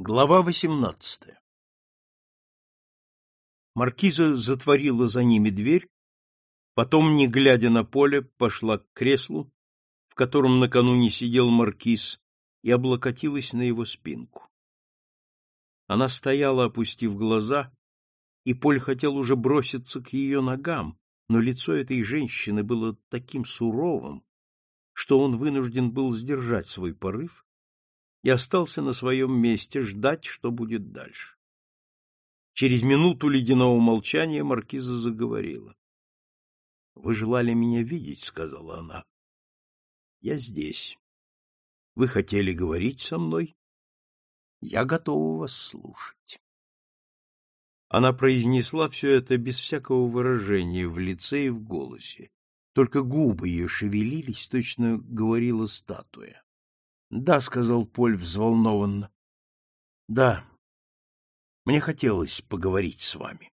Глава восемнадцатая Маркиза затворила за ними дверь, потом, не глядя на поле, пошла к креслу, в котором накануне сидел маркиз, и облокотилась на его спинку. Она стояла, опустив глаза, и Поль хотел уже броситься к ее ногам, но лицо этой женщины было таким суровым, что он вынужден был сдержать свой порыв и остался на своем месте ждать, что будет дальше. Через минуту ледяного молчания маркиза заговорила. — Вы желали меня видеть, — сказала она. — Я здесь. Вы хотели говорить со мной? Я готова вас слушать. Она произнесла все это без всякого выражения в лице и в голосе. Только губы ее шевелились, точно говорила статуя. — Да, — сказал Поль взволнованно. — Да, мне хотелось поговорить с вами.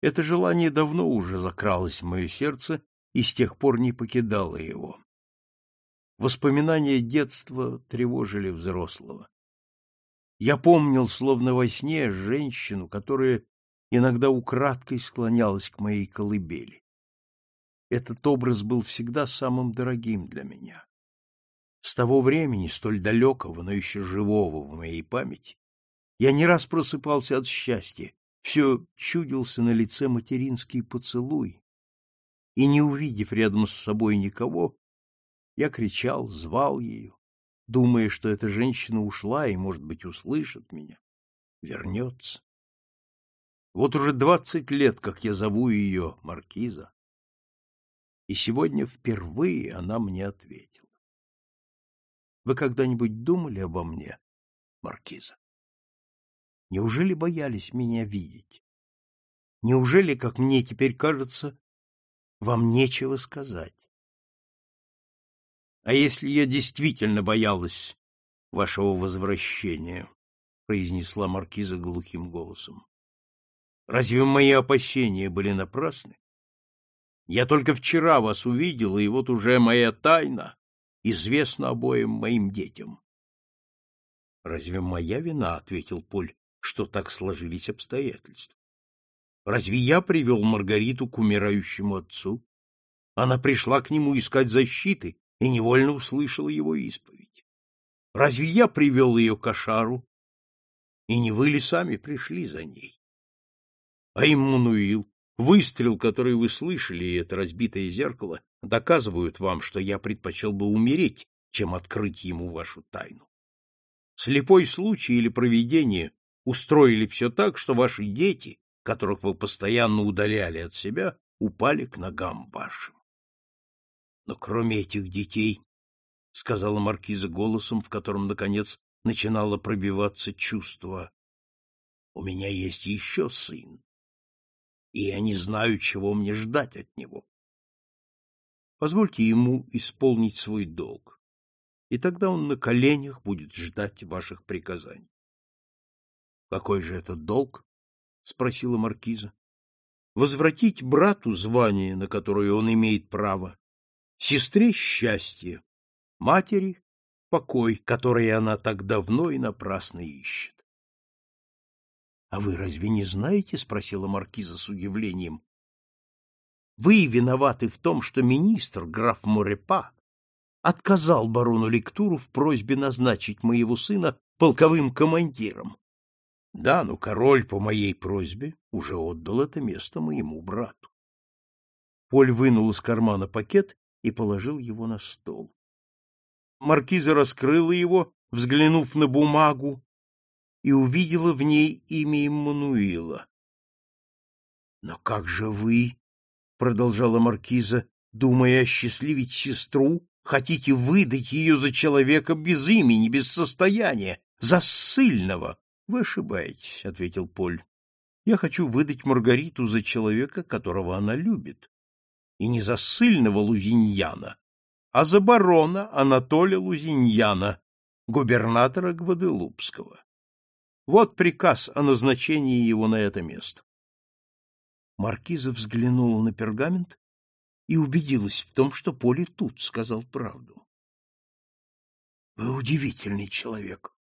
Это желание давно уже закралось в мое сердце и с тех пор не покидало его. Воспоминания детства тревожили взрослого. Я помнил, словно во сне, женщину, которая иногда украдкой склонялась к моей колыбели. Этот образ был всегда самым дорогим для меня. С того времени, столь далекого, но еще живого в моей памяти, я не раз просыпался от счастья, все чудился на лице материнский поцелуй, и, не увидев рядом с собой никого, я кричал, звал ее, думая, что эта женщина ушла и, может быть, услышит меня, вернется. Вот уже двадцать лет, как я зову ее Маркиза, и сегодня впервые она мне ответила. Вы когда-нибудь думали обо мне, маркиза? Неужели боялись меня видеть? Неужели, как мне теперь кажется, вам нечего сказать? А если я действительно боялась вашего возвращения, произнесла маркиза глухим голосом. Разве мои опасения были напрасны? Я только вчера вас увидела, и вот уже моя тайна известно обоим моим детям. — Разве моя вина, — ответил Поль, — что так сложились обстоятельства? Разве я привел Маргариту к умирающему отцу? Она пришла к нему искать защиты и невольно услышала его исповедь. Разве я привел ее к Ашару? И не вы ли сами пришли за ней? А Иммануил, выстрел, который вы слышали, и это разбитое зеркало, доказывают вам, что я предпочел бы умереть, чем открыть ему вашу тайну. Слепой случай или провидение устроили все так, что ваши дети, которых вы постоянно удаляли от себя, упали к ногам вашим. Но кроме этих детей, — сказала маркиза голосом, в котором, наконец, начинало пробиваться чувство, — у меня есть еще сын, и я не знаю, чего мне ждать от него. Позвольте ему исполнить свой долг, и тогда он на коленях будет ждать ваших приказаний. — Какой же это долг? — спросила маркиза. — Возвратить брату звание, на которое он имеет право, сестре — счастье, матери — покой, который она так давно и напрасно ищет. — А вы разве не знаете? — спросила маркиза с удивлением, вы виноваты в том, что министр, граф Морепа, отказал барону Лектуру в просьбе назначить моего сына полковым командиром. Да, но король по моей просьбе уже отдал это место моему брату. Поль вынул из кармана пакет и положил его на стол. Маркиза раскрыла его, взглянув на бумагу, и увидела в ней имя Иммануила. — Но как же вы продолжала маркиза, думая осчастливить сестру, хотите выдать ее за человека без имени, без состояния, за ссыльного. Вы ошибаетесь, ответил Поль. Я хочу выдать Маргариту за человека, которого она любит. И не за ссыльного Лузиньяна, а за барона Анатолия Лузиньяна, губернатора Гваделупского. Вот приказ о назначении его на это место. Маркиза взглянула на пергамент и убедилась в том, что Поле тут сказал правду. — Вы удивительный человек,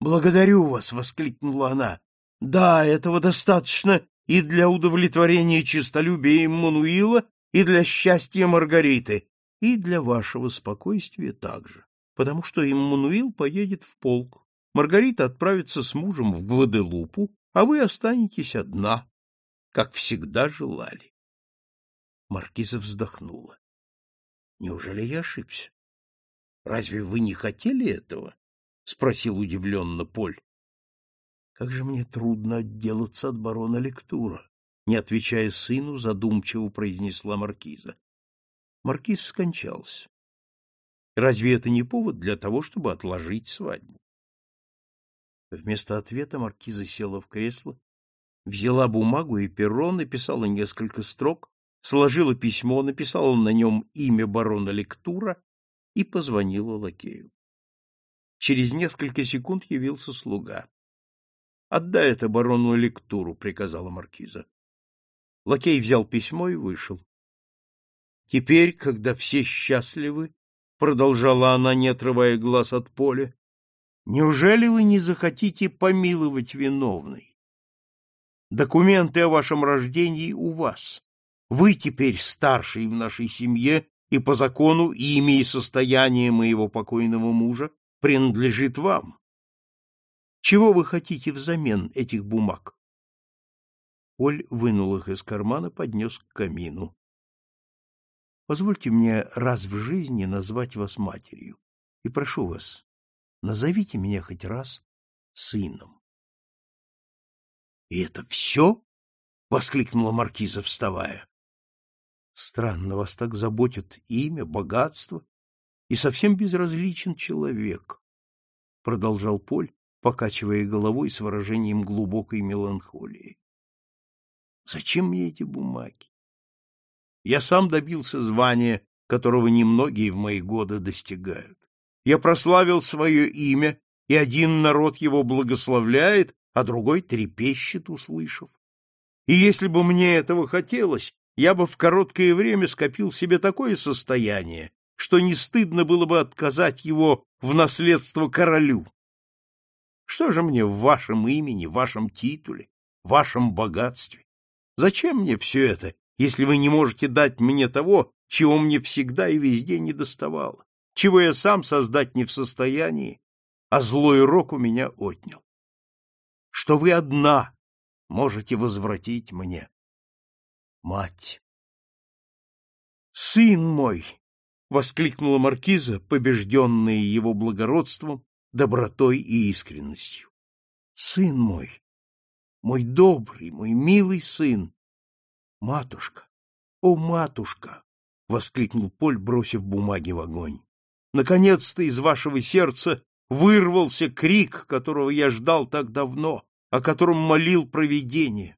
Благодарю вас, воскликнула она. Да, этого достаточно и для удовлетворения честолюбия Иммануила, и для счастья Маргариты, и для вашего спокойствия также, потому что Иммануил поедет в полк, Маргарита отправится с мужем в Гваделупу, а вы останетесь одна, как всегда желали. Маркиза вздохнула. Неужели я ошибся? Разве вы не хотели этого? спросил удивленно Поль. Как же мне трудно отделаться от барона Лектура, не отвечая сыну, задумчиво произнесла маркиза. Маркиз скончался. Разве это не повод для того, чтобы отложить свадьбу? Вместо ответа маркиза села в кресло, взяла бумагу и перо, написала несколько строк сложила письмо, написала на нем имя барона Лектура и позвонила лакею. Через несколько секунд явился слуга. — Отдай это барону Лектуру, — приказала маркиза. Лакей взял письмо и вышел. — Теперь, когда все счастливы, — продолжала она, не отрывая глаз от поля, — неужели вы не захотите помиловать виновный? Документы о вашем рождении у вас. Вы теперь старший в нашей семье, и по закону имя и состояние моего покойного мужа принадлежит вам. Чего вы хотите взамен этих бумаг? Оль вынул их из кармана, поднес к камину. Позвольте мне раз в жизни назвать вас матерью. И прошу вас, назовите меня хоть раз сыном. — И это все? — воскликнула маркиза, вставая. Странно, вас так заботит имя, богатство и совсем безразличен человек, — продолжал Поль, покачивая головой с выражением глубокой меланхолии. Зачем мне эти бумаги? Я сам добился звания, которого немногие в мои годы достигают. Я прославил свое имя, и один народ его благословляет, а другой трепещет, услышав. И если бы мне этого хотелось, я бы в короткое время скопил себе такое состояние, что не стыдно было бы отказать его в наследство королю. Что же мне в вашем имени, вашем титуле, вашем богатстве? Зачем мне все это, если вы не можете дать мне того, чего мне всегда и везде не доставало, чего я сам создать не в состоянии, а злой рок у меня отнял? Что вы одна можете возвратить мне? мать. «Сын мой!» — воскликнула маркиза, побежденная его благородством, добротой и искренностью. «Сын мой! Мой добрый, мой милый сын! Матушка! О, матушка!» — воскликнул Поль, бросив бумаги в огонь. «Наконец-то из вашего сердца вырвался крик, которого я ждал так давно, о котором молил провидение.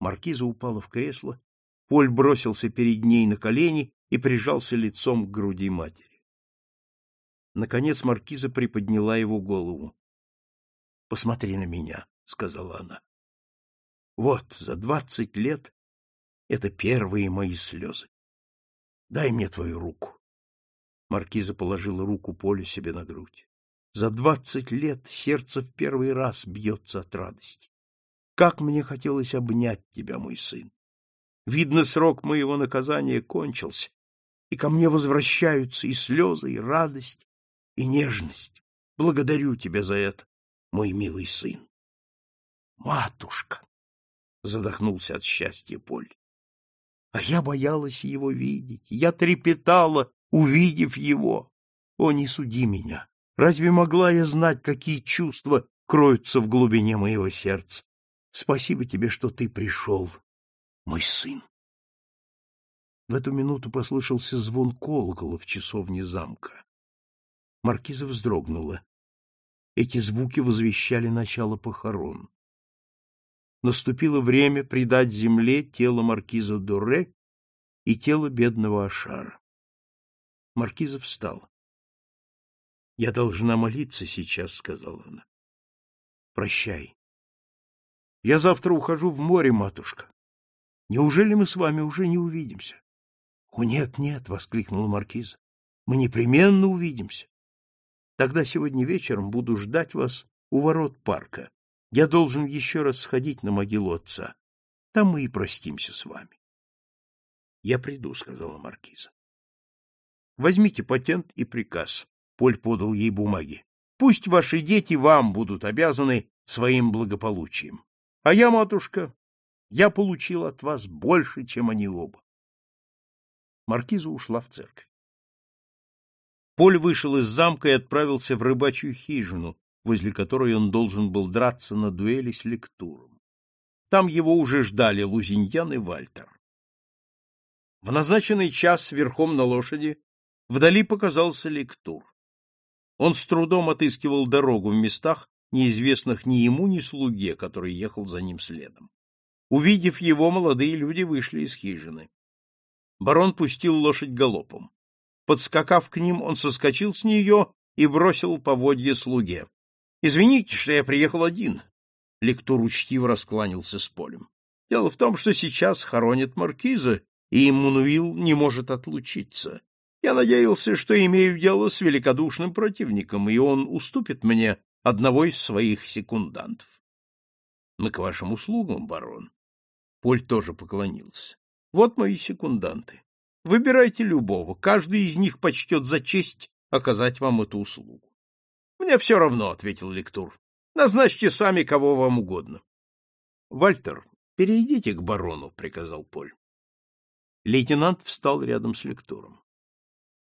Маркиза упала в кресло, Поль бросился перед ней на колени и прижался лицом к груди матери. Наконец маркиза приподняла его голову. — Посмотри на меня, — сказала она. — Вот, за двадцать лет это первые мои слезы. Дай мне твою руку. Маркиза положила руку Полю себе на грудь. За двадцать лет сердце в первый раз бьется от радости. Как мне хотелось обнять тебя, мой сын! Видно, срок моего наказания кончился, и ко мне возвращаются и слезы, и радость, и нежность. Благодарю тебя за это, мой милый сын. Матушка! Задохнулся от счастья Поль. А я боялась его видеть, я трепетала, увидев его. О, не суди меня! Разве могла я знать, какие чувства кроются в глубине моего сердца? Спасибо тебе, что ты пришел, мой сын. В эту минуту послышался звон колокола в часовне замка. Маркиза вздрогнула. Эти звуки возвещали начало похорон. Наступило время предать земле тело маркиза Доре и тело бедного Ашара. Маркиза встала. — Я должна молиться сейчас, — сказала она. — Прощай. Я завтра ухожу в море, матушка. Неужели мы с вами уже не увидимся? — О, нет, нет, — воскликнула маркиза. — Мы непременно увидимся. Тогда сегодня вечером буду ждать вас у ворот парка. Я должен еще раз сходить на могилу отца. Там мы и простимся с вами. — Я приду, — сказала маркиза. — Возьмите патент и приказ. Поль подал ей бумаги. Пусть ваши дети вам будут обязаны своим благополучием. А я, матушка, я получил от вас больше, чем они оба. Маркиза ушла в церковь. Поль вышел из замка и отправился в рыбачью хижину, возле которой он должен был драться на дуэли с лектуром. Там его уже ждали Лузиньян и Вальтер. В назначенный час верхом на лошади вдали показался лектур. Он с трудом отыскивал дорогу в местах, неизвестных ни ему, ни слуге, который ехал за ним следом. Увидев его, молодые люди вышли из хижины. Барон пустил лошадь галопом. Подскакав к ним, он соскочил с нее и бросил поводье слуге. — Извините, что я приехал один. Лектур учтиво раскланялся с полем. Дело в том, что сейчас хоронят маркиза, и Мануил не может отлучиться. Я надеялся, что имею дело с великодушным противником, и он уступит мне одного из своих секундантов. — Мы к вашим услугам, барон. Поль тоже поклонился. — Вот мои секунданты. Выбирайте любого, каждый из них почтет за честь оказать вам эту услугу. — Мне все равно, — ответил Лектур. — Назначьте сами, кого вам угодно. — Вальтер, перейдите к барону, — приказал Поль. Лейтенант встал рядом с Лектуром.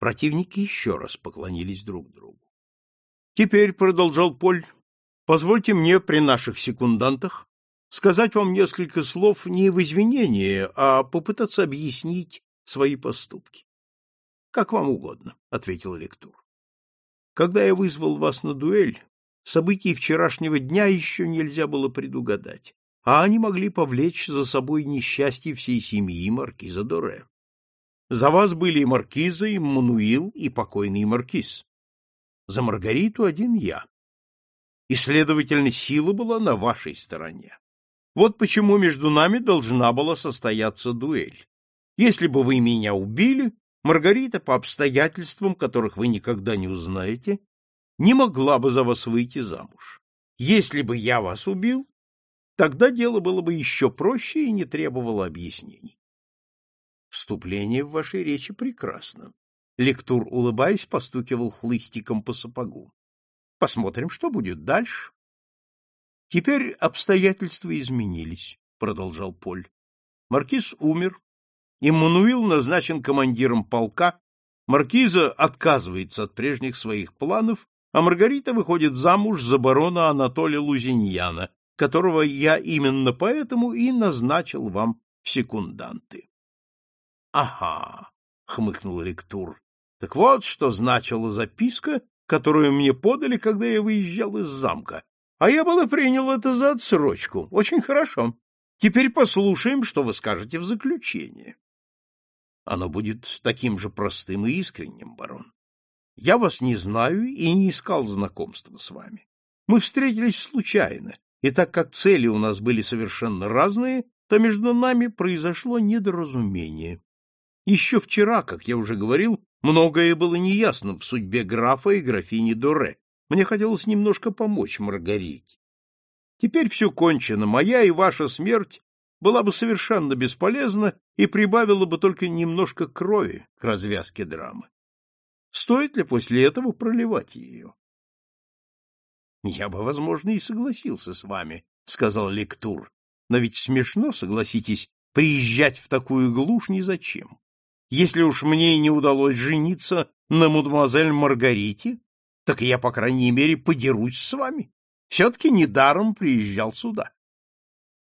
Противники еще раз поклонились друг другу. — Теперь, — продолжал Поль, — позвольте мне при наших секундантах сказать вам несколько слов не в извинение, а попытаться объяснить свои поступки. — Как вам угодно, — ответил Лектур. — Когда я вызвал вас на дуэль, событий вчерашнего дня еще нельзя было предугадать, а они могли повлечь за собой несчастье всей семьи маркиза Доре. За вас были и маркиза, и Мануил, и покойный маркиз. За Маргариту один я. И, следовательно, сила была на вашей стороне. Вот почему между нами должна была состояться дуэль. Если бы вы меня убили, Маргарита, по обстоятельствам, которых вы никогда не узнаете, не могла бы за вас выйти замуж. Если бы я вас убил, тогда дело было бы еще проще и не требовало объяснений. Вступление в вашей речи прекрасно. Лектур, улыбаясь, постукивал хлыстиком по сапогу. Посмотрим, что будет дальше. Теперь обстоятельства изменились, продолжал Поль. Маркиз умер, Иммануил назначен командиром полка, маркиза отказывается от прежних своих планов, а Маргарита выходит замуж за барона Анатолия Лузиньяна, которого я именно поэтому и назначил вам в секунданты. — Ага, — хмыкнул Лектур. — Так вот, что значила записка, которую мне подали, когда я выезжал из замка. А я было принял это за отсрочку. Очень хорошо. Теперь послушаем, что вы скажете в заключение. Оно будет таким же простым и искренним, барон. Я вас не знаю и не искал знакомства с вами. Мы встретились случайно, и так как цели у нас были совершенно разные, то между нами произошло недоразумение. Еще вчера, как я уже говорил, многое было неясно в судьбе графа и графини Доре. Мне хотелось немножко помочь Маргарите. Теперь все кончено, моя и ваша смерть была бы совершенно бесполезна и прибавила бы только немножко крови к развязке драмы. Стоит ли после этого проливать ее? — Я бы, возможно, и согласился с вами, — сказал Лектур. — Но ведь смешно, согласитесь, приезжать в такую глушь ни зачем. Если уж мне не удалось жениться на мадемуазель Маргарите, так я, по крайней мере, подерусь с вами. Все-таки недаром приезжал сюда.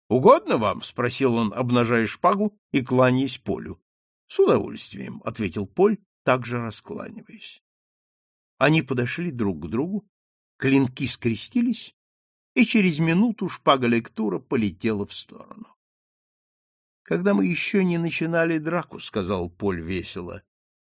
Угодно вам? спросил он, обнажая шпагу и кланяясь Полю. С удовольствием, ответил Поль, также раскланиваясь. Они подошли друг к другу, клинки скрестились, и через минуту шпага лектура полетела в сторону. Когда мы еще не начинали драку, сказал Поль весело,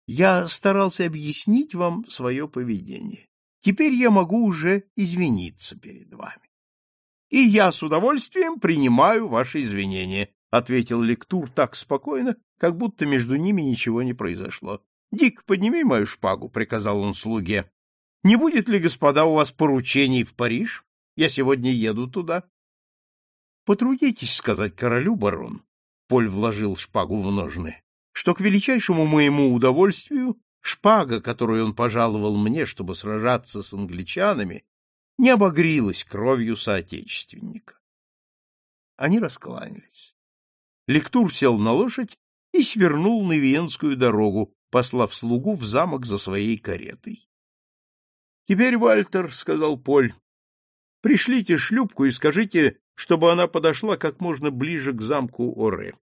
я старался объяснить вам свое поведение. Теперь я могу уже извиниться перед вами. — И я с удовольствием принимаю ваши извинения, — ответил Лектур так спокойно, как будто между ними ничего не произошло. — Дик, подними мою шпагу, — приказал он слуге. — Не будет ли, господа, у вас поручений в Париж? Я сегодня еду туда. Потрудитесь сказать королю, барон, Поль вложил шпагу в ножны, что к величайшему моему удовольствию шпага, которую он пожаловал мне, чтобы сражаться с англичанами, не обогрилась кровью соотечественника. Они раскланялись. Лектур сел на лошадь и свернул на Виенскую дорогу, послав слугу в замок за своей каретой. — Теперь, Вальтер, — сказал Поль, — пришлите шлюпку и скажите, чтобы она подошла как можно ближе к замку Оре.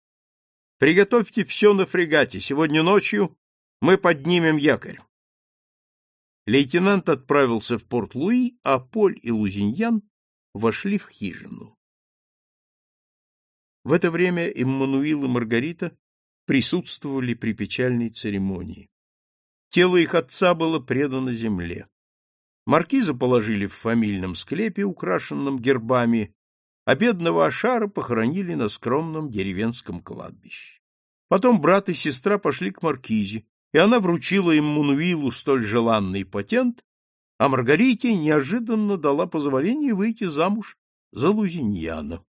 Приготовьте все на фрегате. Сегодня ночью мы поднимем якорь. Лейтенант отправился в Порт-Луи, а Поль и Лузиньян вошли в хижину. В это время Иммануил и Маргарита присутствовали при печальной церемонии. Тело их отца было предано земле. Маркиза положили в фамильном склепе, украшенном гербами, а бедного Ашара похоронили на скромном деревенском кладбище. Потом брат и сестра пошли к Маркизе, и она вручила им Мунуилу столь желанный патент, а Маргарите неожиданно дала позволение выйти замуж за Лузиньяна.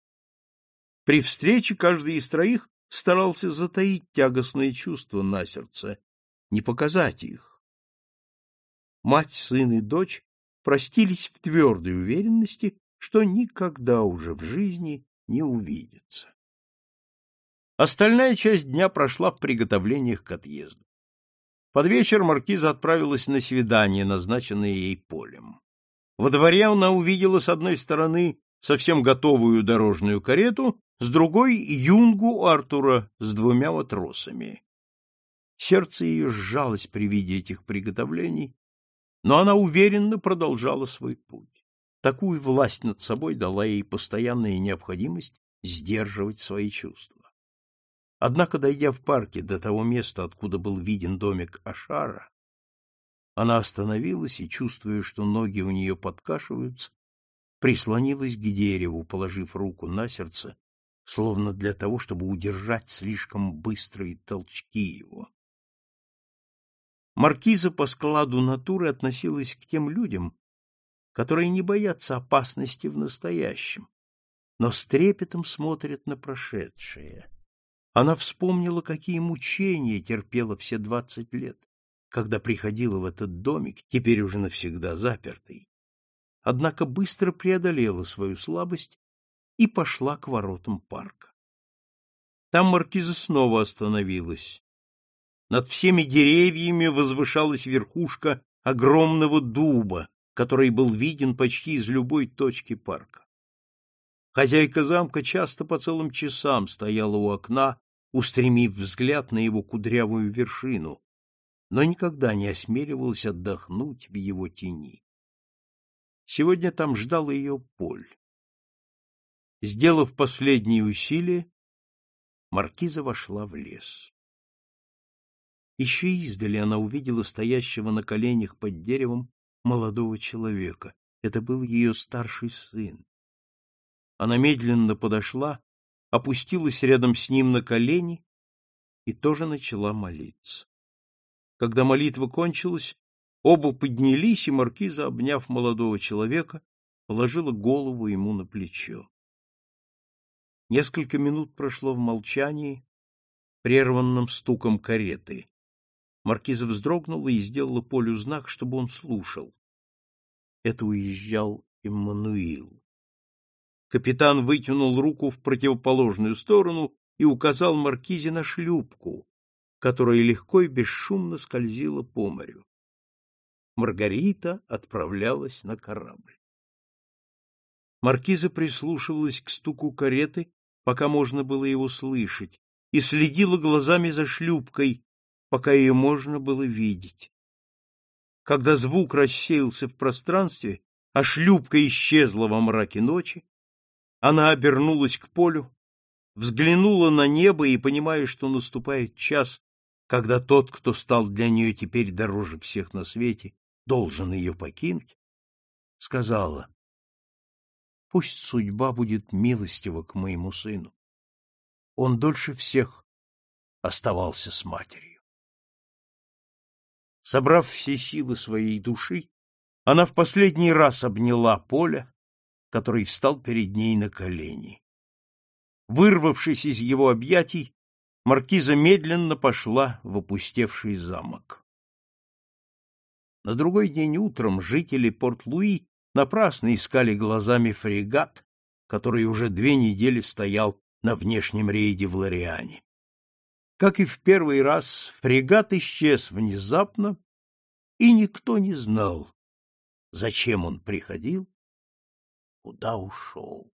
При встрече каждый из троих старался затаить тягостные чувства на сердце, не показать их. Мать, сын и дочь простились в твердой уверенности, что никогда уже в жизни не увидятся. Остальная часть дня прошла в приготовлениях к отъезду. Под вечер маркиза отправилась на свидание, назначенное ей полем. Во дворе она увидела с одной стороны совсем готовую дорожную карету, с другой — юнгу Артура с двумя матросами. Сердце ее сжалось при виде этих приготовлений, но она уверенно продолжала свой путь. Такую власть над собой дала ей постоянная необходимость сдерживать свои чувства. Однако, дойдя в парке до того места, откуда был виден домик Ашара, она остановилась и, чувствуя, что ноги у нее подкашиваются, прислонилась к дереву, положив руку на сердце, словно для того, чтобы удержать слишком быстрые толчки его. Маркиза по складу натуры относилась к тем людям, которые не боятся опасности в настоящем, но с трепетом смотрят на прошедшее. Она вспомнила, какие мучения терпела все двадцать лет, когда приходила в этот домик, теперь уже навсегда запертый, однако быстро преодолела свою слабость и пошла к воротам парка. Там маркиза снова остановилась. Над всеми деревьями возвышалась верхушка огромного дуба, который был виден почти из любой точки парка. Хозяйка замка часто по целым часам стояла у окна, устремив взгляд на его кудрявую вершину, но никогда не осмеливалась отдохнуть в его тени. Сегодня там ждал ее Поль. Сделав последние усилия, маркиза вошла в лес. Еще издали она увидела стоящего на коленях под деревом молодого человека. Это был ее старший сын. Она медленно подошла, опустилась рядом с ним на колени и тоже начала молиться. Когда молитва кончилась, Оба поднялись, и маркиза, обняв молодого человека, положила голову ему на плечо. Несколько минут прошло в молчании, прерванном стуком кареты. Маркиза вздрогнула и сделала Полю знак, чтобы он слушал. Это уезжал Эммануил. Капитан вытянул руку в противоположную сторону и указал Маркизе на шлюпку, которая легко и бесшумно скользила по морю. Маргарита отправлялась на корабль. Маркиза прислушивалась к стуку кареты, пока можно было его слышать, и следила глазами за шлюпкой, пока ее можно было видеть. Когда звук рассеялся в пространстве, а шлюпка исчезла во мраке ночи, она обернулась к полю, взглянула на небо и, понимая, что наступает час, когда тот, кто стал для нее теперь дороже всех на свете, должен ее покинуть, сказала, пусть судьба будет милостива к моему сыну. Он дольше всех оставался с матерью. Собрав все силы своей души, она в последний раз обняла Поля который встал перед ней на колени. Вырвавшись из его объятий, маркиза медленно пошла в опустевший замок. На другой день утром жители Порт-Луи напрасно искали глазами фрегат, который уже две недели стоял на внешнем рейде в Лориане. Как и в первый раз, фрегат исчез внезапно, и никто не знал, зачем он приходил, куда ушел.